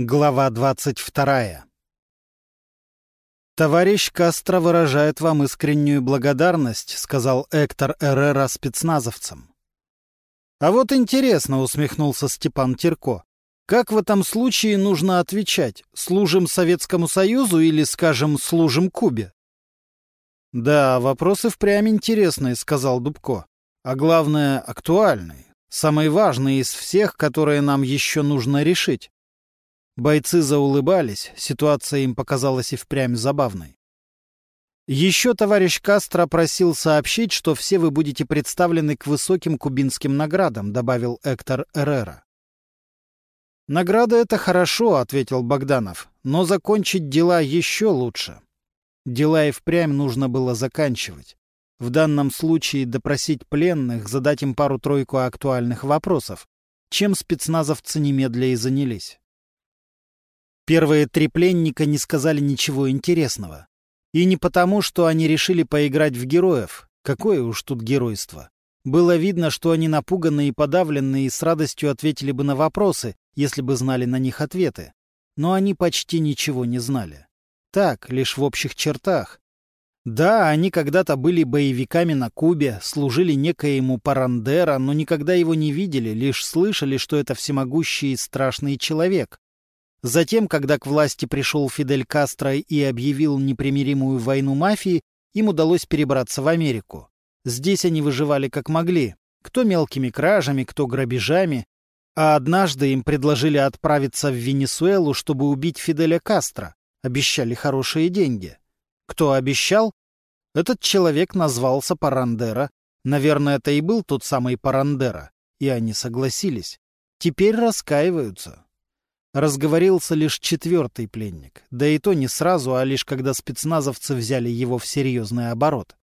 Глава 22. «Товарищ Кастро выражает вам искреннюю благодарность», — сказал Эктор Эррера спецназовцам. «А вот интересно», — усмехнулся Степан Терко, «как в этом случае нужно отвечать? Служим Советскому Союзу или, скажем, служим Кубе?» «Да, вопросы впрямь интересные», — сказал Дубко. «А главное, актуальные. Самый важный из всех, которые нам еще нужно решить. Бойцы заулыбались, ситуация им показалась и впрямь забавной. Еще товарищ Кастро просил сообщить, что все вы будете представлены к высоким кубинским наградам, добавил Эктор Эррера. «Награда — это хорошо», — ответил Богданов, — «но закончить дела еще лучше». Дела и впрямь нужно было заканчивать. В данном случае допросить пленных, задать им пару-тройку актуальных вопросов, чем спецназовцы немедля и занялись. Первые три пленника не сказали ничего интересного. И не потому, что они решили поиграть в героев. Какое уж тут геройство. Было видно, что они напуганы и подавлены и с радостью ответили бы на вопросы, если бы знали на них ответы. Но они почти ничего не знали. Так, лишь в общих чертах. Да, они когда-то были боевиками на Кубе, служили некоему Парандера, но никогда его не видели, лишь слышали, что это всемогущий и страшный человек, Затем, когда к власти пришел Фидель Кастро и объявил непримиримую войну мафии, им удалось перебраться в Америку. Здесь они выживали как могли, кто мелкими кражами, кто грабежами, а однажды им предложили отправиться в Венесуэлу, чтобы убить Фиделя Кастро. Обещали хорошие деньги. Кто обещал? Этот человек назвался Парандера. Наверное, это и был тот самый Парандера. И они согласились. Теперь раскаиваются. Разговорился лишь четвертый пленник, да и то не сразу, а лишь когда спецназовцы взяли его в серьезный оборот.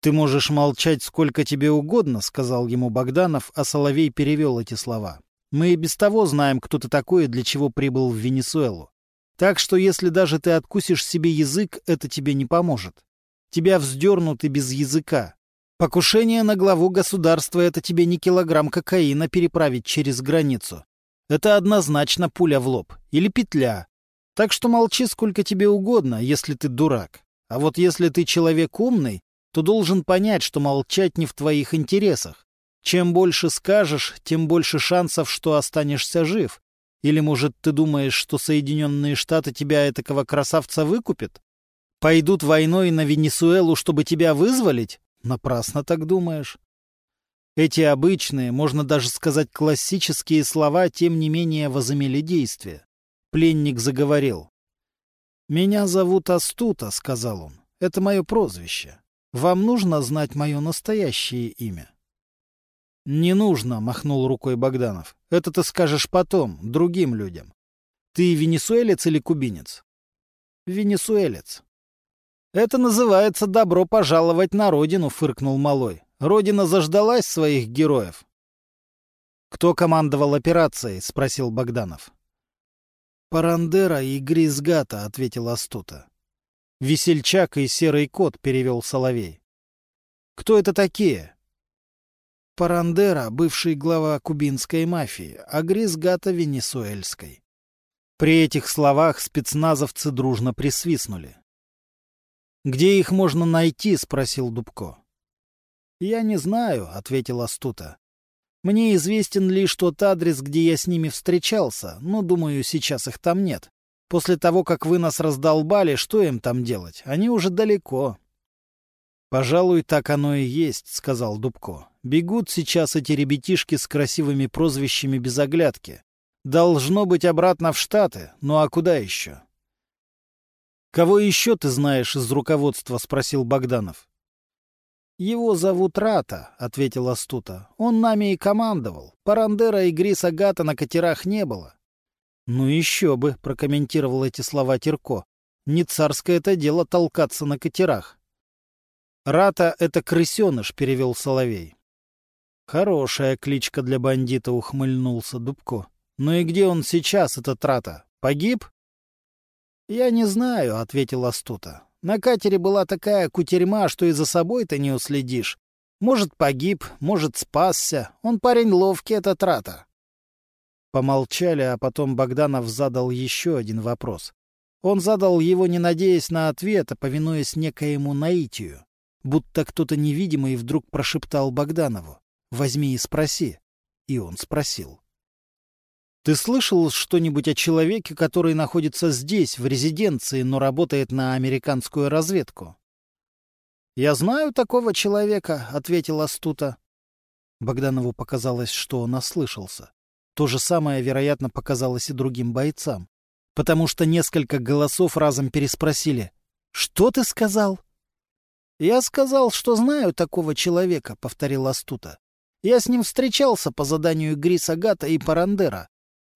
«Ты можешь молчать сколько тебе угодно», — сказал ему Богданов, а Соловей перевел эти слова. «Мы и без того знаем, кто ты такой и для чего прибыл в Венесуэлу. Так что если даже ты откусишь себе язык, это тебе не поможет. Тебя вздернут и без языка. Покушение на главу государства — это тебе не килограмм кокаина переправить через границу. Это однозначно пуля в лоб или петля. Так что молчи сколько тебе угодно, если ты дурак. А вот если ты человек умный, то должен понять, что молчать не в твоих интересах. Чем больше скажешь, тем больше шансов, что останешься жив. Или, может, ты думаешь, что Соединенные Штаты тебя, этакого красавца, выкупят? Пойдут войной на Венесуэлу, чтобы тебя вызволить? Напрасно так думаешь. Эти обычные, можно даже сказать классические слова, тем не менее возымели действие. Пленник заговорил. «Меня зовут Астута», — сказал он. «Это мое прозвище. Вам нужно знать мое настоящее имя». «Не нужно», — махнул рукой Богданов. «Это ты скажешь потом, другим людям. Ты венесуэлец или кубинец?» «Венесуэлец». «Это называется добро пожаловать на родину», — фыркнул Малой. Родина заждалась своих героев. «Кто командовал операцией?» — спросил Богданов. «Парандера и Гризгата», — ответил Астута. «Весельчак и Серый кот», — перевел Соловей. «Кто это такие?» Парандера — бывший глава кубинской мафии, а Гризгата — венесуэльской. При этих словах спецназовцы дружно присвистнули. «Где их можно найти?» — спросил Дубко. «Я не знаю», — ответил Астута. «Мне известен лишь тот адрес, где я с ними встречался, но, думаю, сейчас их там нет. После того, как вы нас раздолбали, что им там делать? Они уже далеко». «Пожалуй, так оно и есть», — сказал Дубко. «Бегут сейчас эти ребятишки с красивыми прозвищами без оглядки. Должно быть обратно в Штаты, ну а куда еще?» «Кого еще ты знаешь из руководства?» — спросил Богданов. «Его зовут Рата», — ответил Астута. «Он нами и командовал. Парандера и Гриса Гата на катерах не было». «Ну еще бы», — прокомментировал эти слова Терко. «Не царское это дело толкаться на катерах». «Рата — это крысеныш», — перевел Соловей. «Хорошая кличка для бандита», — ухмыльнулся Дубко. «Ну и где он сейчас, этот Рата? Погиб?» «Я не знаю», — ответил Астута. На катере была такая кутерьма, что и за собой-то не уследишь. Может, погиб, может, спасся. Он парень ловкий, этот Рата. Помолчали, а потом Богданов задал еще один вопрос. Он задал его, не надеясь на ответ, а повинуясь некоему наитию. Будто кто-то невидимый вдруг прошептал Богданову. «Возьми и спроси». И он спросил. «Ты слышал что-нибудь о человеке, который находится здесь, в резиденции, но работает на американскую разведку?» «Я знаю такого человека», — ответил Астута. Богданову показалось, что он ослышался. То же самое, вероятно, показалось и другим бойцам. Потому что несколько голосов разом переспросили. «Что ты сказал?» «Я сказал, что знаю такого человека», — повторил Астута. «Я с ним встречался по заданию Гриса Гата и Парандера.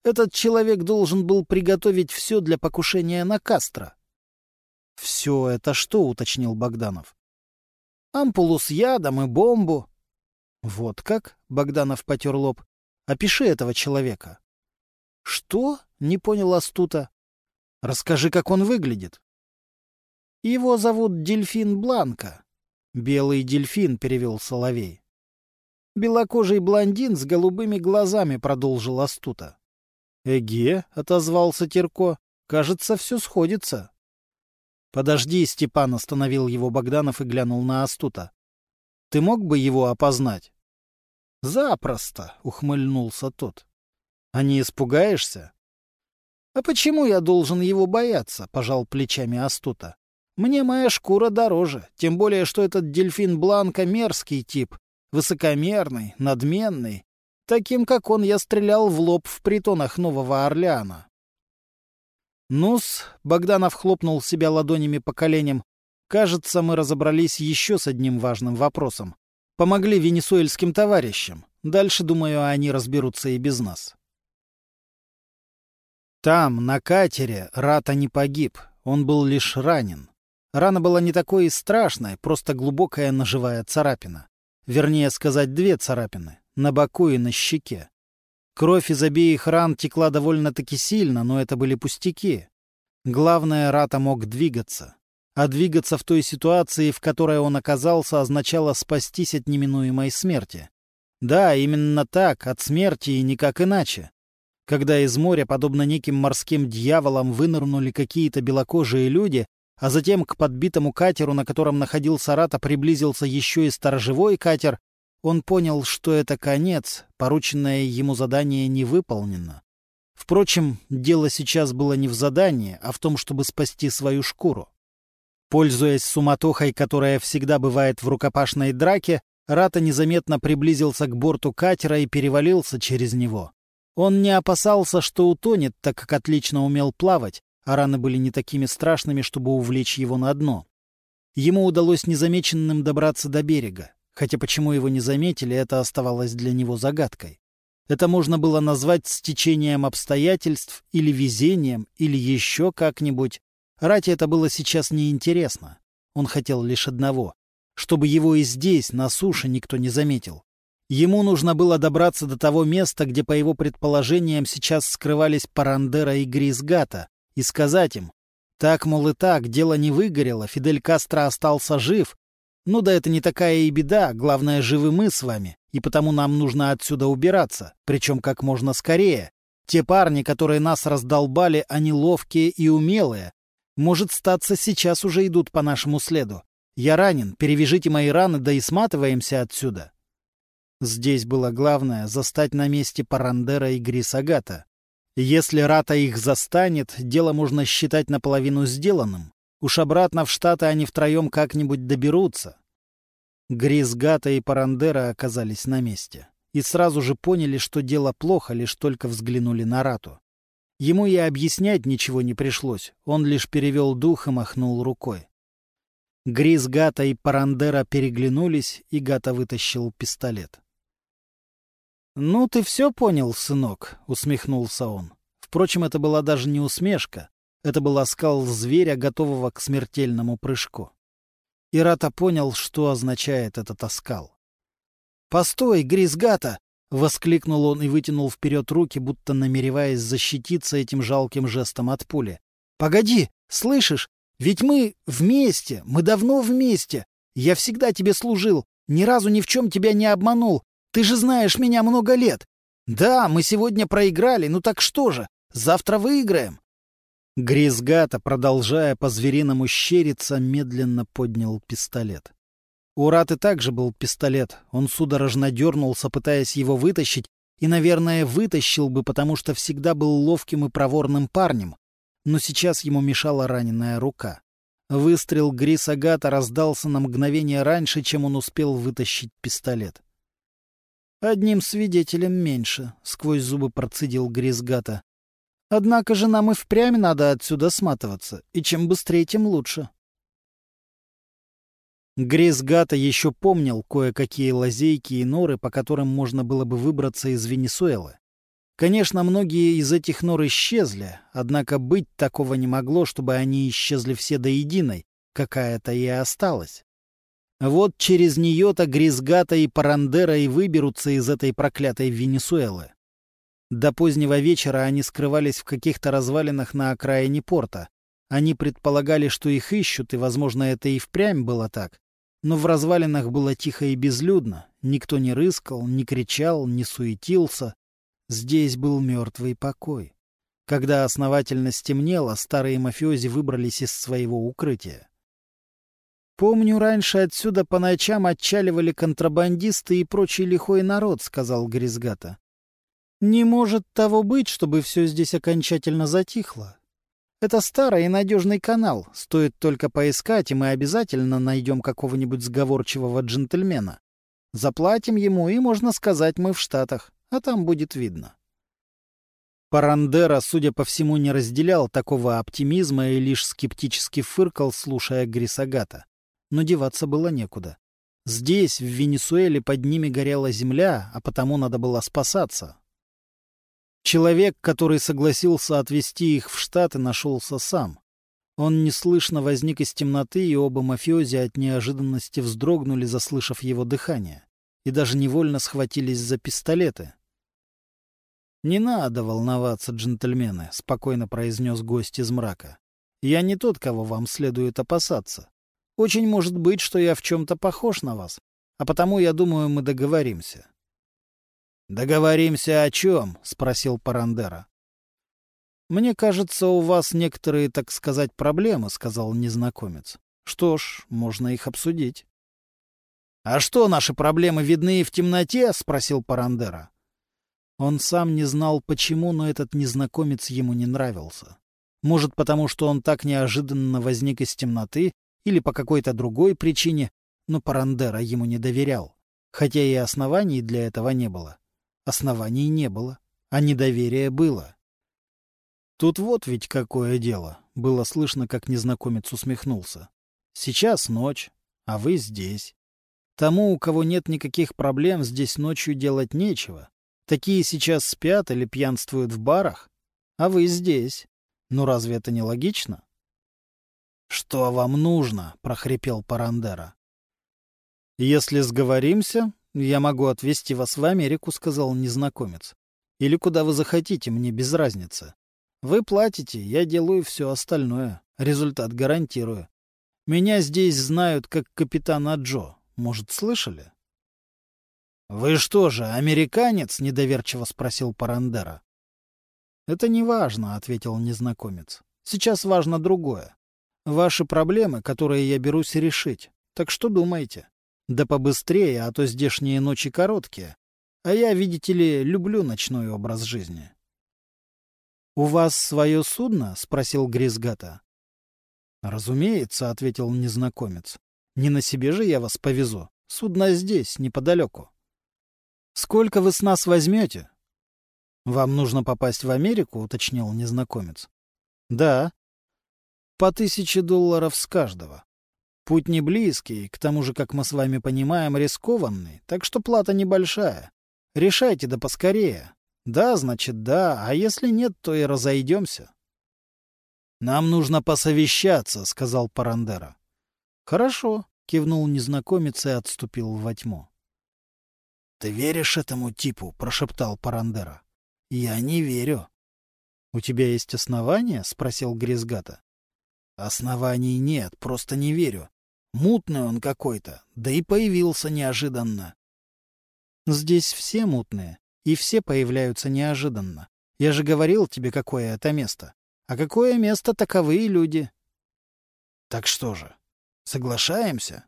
Этот человек должен был приготовить все для покушения на Кастро». «Все это что?» — уточнил Богданов. «Ампулу с ядом и бомбу». «Вот как?» — Богданов потер лоб. Опиши этого человека. — Что? — не понял Астута. — Расскажи, как он выглядит. — Его зовут Дельфин Бланка. — Белый дельфин, — перевел Соловей. — Белокожий блондин с голубыми глазами, — продолжил Астута. — Эге, — отозвался Терко, — кажется, все сходится. — Подожди, — Степан остановил его Богданов и глянул на Астута. — Ты мог бы его опознать? Запросто, ухмыльнулся тот. А не испугаешься? А почему я должен его бояться? пожал плечами Астута. Мне моя шкура дороже, тем более, что этот дельфин Бланка мерзкий тип, высокомерный, надменный. Таким, как он, я стрелял в лоб в притонах Нового Орлеана. Нус, Богданов хлопнул себя ладонями по коленям. Кажется, мы разобрались еще с одним важным вопросом. Помогли венесуэльским товарищам. Дальше, думаю, они разберутся и без нас. Там, на катере, Рата не погиб. Он был лишь ранен. Рана была не такой и страшной, просто глубокая ножевая царапина. Вернее сказать, две царапины. На боку и на щеке. Кровь из обеих ран текла довольно-таки сильно, но это были пустяки. Главное, Рата мог двигаться а двигаться в той ситуации, в которой он оказался, означало спастись от неминуемой смерти. Да, именно так, от смерти и никак иначе. Когда из моря, подобно неким морским дьяволам, вынырнули какие-то белокожие люди, а затем к подбитому катеру, на котором находился Рата, приблизился еще и сторожевой катер, он понял, что это конец, порученное ему задание не выполнено. Впрочем, дело сейчас было не в задании, а в том, чтобы спасти свою шкуру. Пользуясь суматохой, которая всегда бывает в рукопашной драке, Рата незаметно приблизился к борту катера и перевалился через него. Он не опасался, что утонет, так как отлично умел плавать, а раны были не такими страшными, чтобы увлечь его на дно. Ему удалось незамеченным добраться до берега, хотя почему его не заметили, это оставалось для него загадкой. Это можно было назвать стечением обстоятельств или везением, или еще как-нибудь, Рате это было сейчас неинтересно. Он хотел лишь одного — чтобы его и здесь, на суше, никто не заметил. Ему нужно было добраться до того места, где, по его предположениям, сейчас скрывались Парандера и Гризгата, и сказать им, так, мол, и так, дело не выгорело, Фидель Кастро остался жив. Ну да это не такая и беда, главное, живы мы с вами, и потому нам нужно отсюда убираться, причем как можно скорее. Те парни, которые нас раздолбали, они ловкие и умелые, может, статься, сейчас уже идут по нашему следу. Я ранен, перевяжите мои раны, да и сматываемся отсюда. Здесь было главное — застать на месте Парандера и Грисагата. Если Рата их застанет, дело можно считать наполовину сделанным. Уж обратно в Штаты они втроем как-нибудь доберутся. Грисгата и Парандера оказались на месте. И сразу же поняли, что дело плохо, лишь только взглянули на Рату. Ему и объяснять ничего не пришлось, он лишь перевел дух и махнул рукой. Грис Гата и Парандера переглянулись, и Гата вытащил пистолет. «Ну, ты все понял, сынок», — усмехнулся он. Впрочем, это была даже не усмешка. Это был оскал зверя, готового к смертельному прыжку. Ирата понял, что означает этот оскал. «Постой, Гризгата!» — воскликнул он и вытянул вперед руки, будто намереваясь защититься этим жалким жестом от пули. «Погоди! Слышишь? Ведь мы вместе! Мы давно вместе! Я всегда тебе служил! Ни разу ни в чем тебя не обманул! Ты же знаешь меня много лет! «Да, мы сегодня проиграли, ну так что же, завтра выиграем!» Гризгата, продолжая по-звериному щериться, медленно поднял пистолет. У Раты также был пистолет. Он судорожно дернулся, пытаясь его вытащить, и, наверное, вытащил бы, потому что всегда был ловким и проворным парнем. Но сейчас ему мешала раненая рука. Выстрел Грисагата раздался на мгновение раньше, чем он успел вытащить пистолет. «Одним свидетелем меньше», — сквозь зубы процедил Грисгата. «Однако же нам и впрямь надо отсюда сматываться, и чем быстрее, тем лучше». Грисгата еще помнил кое-какие лазейки и норы, по которым можно было бы выбраться из Венесуэлы. Конечно, многие из этих нор исчезли, однако быть такого не могло, чтобы они исчезли все до единой, какая-то и осталась. Вот через нее-то Гризгата и Парандера и выберутся из этой проклятой Венесуэлы. До позднего вечера они скрывались в каких-то развалинах на окраине порта. Они предполагали, что их ищут, и, возможно, это и впрямь было так. Но в развалинах было тихо и безлюдно. Никто не рыскал, не кричал, не суетился. Здесь был мертвый покой. Когда основательно стемнело, старые мафиози выбрались из своего укрытия. «Помню, раньше отсюда по ночам отчаливали контрабандисты и прочий лихой народ», — сказал Гризгата. «Не может того быть, чтобы все здесь окончательно затихло. Это старый и надежный канал. Стоит только поискать, и мы обязательно найдем какого-нибудь сговорчивого джентльмена. Заплатим ему, и, можно сказать, мы в Штатах, а там будет видно». Парандера, судя по всему, не разделял такого оптимизма и лишь скептически фыркал, слушая Грисагата но деваться было некуда. Здесь, в Венесуэле, под ними горела земля, а потому надо было спасаться. Человек, который согласился отвезти их в Штаты, нашелся сам. Он неслышно возник из темноты, и оба мафиози от неожиданности вздрогнули, заслышав его дыхание, и даже невольно схватились за пистолеты. «Не надо волноваться, джентльмены», — спокойно произнес гость из мрака. «Я не тот, кого вам следует опасаться. Очень может быть, что я в чем-то похож на вас, а потому, я думаю, мы договоримся. — Договоримся о чем? — спросил Парандера. — Мне кажется, у вас некоторые, так сказать, проблемы, — сказал незнакомец. — Что ж, можно их обсудить. — А что, наши проблемы видны и в темноте? — спросил Парандера. Он сам не знал, почему, но этот незнакомец ему не нравился. Может, потому что он так неожиданно возник из темноты, или по какой-то другой причине, но Парандера ему не доверял, хотя и оснований для этого не было. Оснований не было, а недоверие было. Тут вот ведь какое дело, было слышно, как незнакомец усмехнулся. Сейчас ночь, а вы здесь. Тому, у кого нет никаких проблем, здесь ночью делать нечего. Такие сейчас спят или пьянствуют в барах, а вы здесь. Ну разве это не логично? «Что вам нужно?» — прохрипел Парандера. «Если сговоримся, я могу отвезти вас в Америку», — сказал незнакомец. «Или куда вы захотите, мне без разницы. Вы платите, я делаю все остальное. Результат гарантирую. Меня здесь знают как капитана Джо. Может, слышали?» «Вы что же, американец?» — недоверчиво спросил Парандера. «Это не важно», — ответил незнакомец. «Сейчас важно другое. Ваши проблемы, которые я берусь решить. Так что думаете? Да побыстрее, а то здешние ночи короткие. А я, видите ли, люблю ночной образ жизни. — У вас свое судно? — спросил Гризгата. — Разумеется, — ответил незнакомец. — Не на себе же я вас повезу. Судно здесь, неподалеку. — Сколько вы с нас возьмете? — Вам нужно попасть в Америку, — уточнил незнакомец. — Да. По тысяче долларов с каждого. Путь не близкий, к тому же, как мы с вами понимаем, рискованный, так что плата небольшая. Решайте да поскорее. Да, значит, да, а если нет, то и разойдемся. — Нам нужно посовещаться, — сказал Парандера. — Хорошо, — кивнул незнакомец и отступил во тьму. — Ты веришь этому типу? — прошептал Парандера. — Я не верю. — У тебя есть основания? — спросил Гризгата. Оснований нет, просто не верю. Мутный он какой-то, да и появился неожиданно. Здесь все мутные, И все появляются неожиданно. Я же говорил тебе, какое это место. А какое место таковые люди? Так что же, соглашаемся?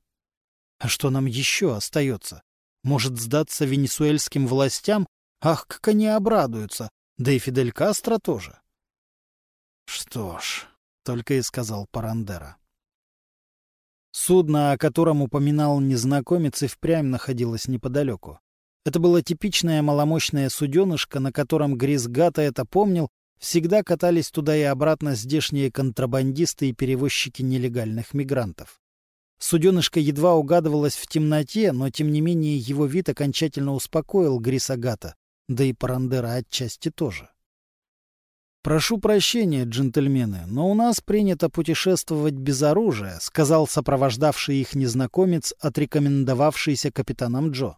А что нам еще остается? Может сдаться венесуэльским властям? Ах, как они обрадуются! Да и Фидель Кастро тоже. Что ж, только и сказал Парандера. Судно, о котором упоминал незнакомец, и впрямь находилось неподалеку. Это было типичное маломощное суденышко, на котором Грис Гата это помнил, всегда катались туда и обратно здешние контрабандисты и перевозчики нелегальных мигрантов. Суденышко едва угадывалось в темноте, но тем не менее его вид окончательно успокоил Гриса Гата, да и Парандера отчасти тоже. «Прошу прощения, джентльмены, но у нас принято путешествовать без оружия», сказал сопровождавший их незнакомец, отрекомендовавшийся капитаном Джо.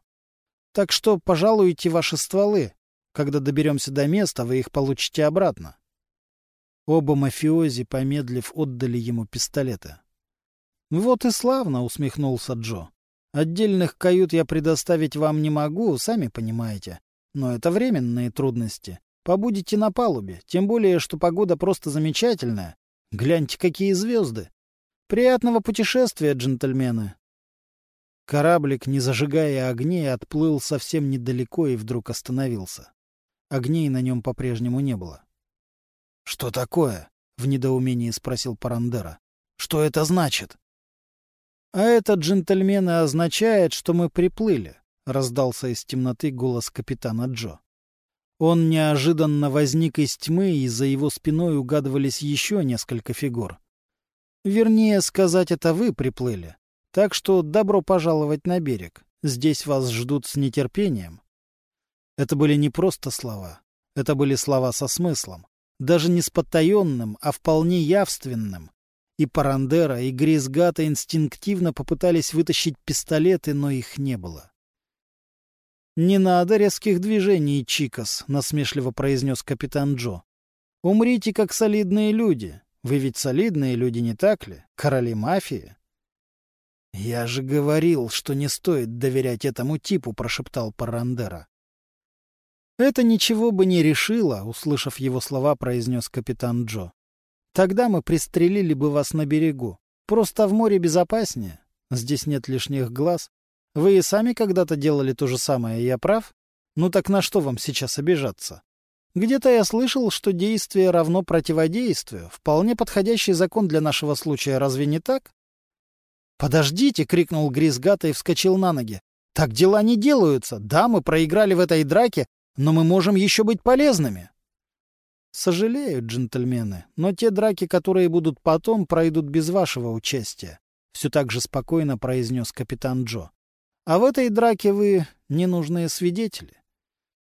«Так что пожалуйте ваши стволы. Когда доберемся до места, вы их получите обратно». Оба мафиози, помедлив, отдали ему пистолеты. «Вот и славно», — усмехнулся Джо. «Отдельных кают я предоставить вам не могу, сами понимаете. Но это временные трудности. Побудете на палубе, тем более, что погода просто замечательная. Гляньте, какие звезды. Приятного путешествия, джентльмены. Кораблик, не зажигая огней, отплыл совсем недалеко и вдруг остановился. Огней на нем по-прежнему не было. — Что такое? — в недоумении спросил Парандера. — Что это значит? — А это, джентльмены, означает, что мы приплыли, — раздался из темноты голос капитана Джо. Он неожиданно возник из тьмы, и за его спиной угадывались еще несколько фигур. Вернее сказать, это вы приплыли. Так что добро пожаловать на берег. Здесь вас ждут с нетерпением. Это были не просто слова. Это были слова со смыслом. Даже не с потаенным, а вполне явственным. И Парандера, и Гризгата инстинктивно попытались вытащить пистолеты, но их не было. «Не надо резких движений, Чикас», — насмешливо произнес капитан Джо. «Умрите, как солидные люди. Вы ведь солидные люди, не так ли? Короли мафии». «Я же говорил, что не стоит доверять этому типу», — прошептал Парандера. «Это ничего бы не решило», — услышав его слова, произнес капитан Джо. «Тогда мы пристрелили бы вас на берегу. Просто в море безопаснее. Здесь нет лишних глаз, вы и сами когда-то делали то же самое, я прав? Ну так на что вам сейчас обижаться? Где-то я слышал, что действие равно противодействию. Вполне подходящий закон для нашего случая, разве не так? «Подождите!» — крикнул Гризгата и вскочил на ноги. «Так дела не делаются. Да, мы проиграли в этой драке, но мы можем еще быть полезными». «Сожалею, джентльмены, но те драки, которые будут потом, пройдут без вашего участия», — все так же спокойно произнес капитан Джо. А в этой драке вы ненужные свидетели.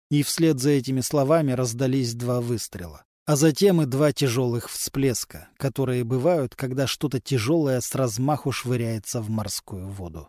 И вслед за этими словами раздались два выстрела, а затем и два тяжелых всплеска, которые бывают, когда что-то тяжелое с размаху швыряется в морскую воду.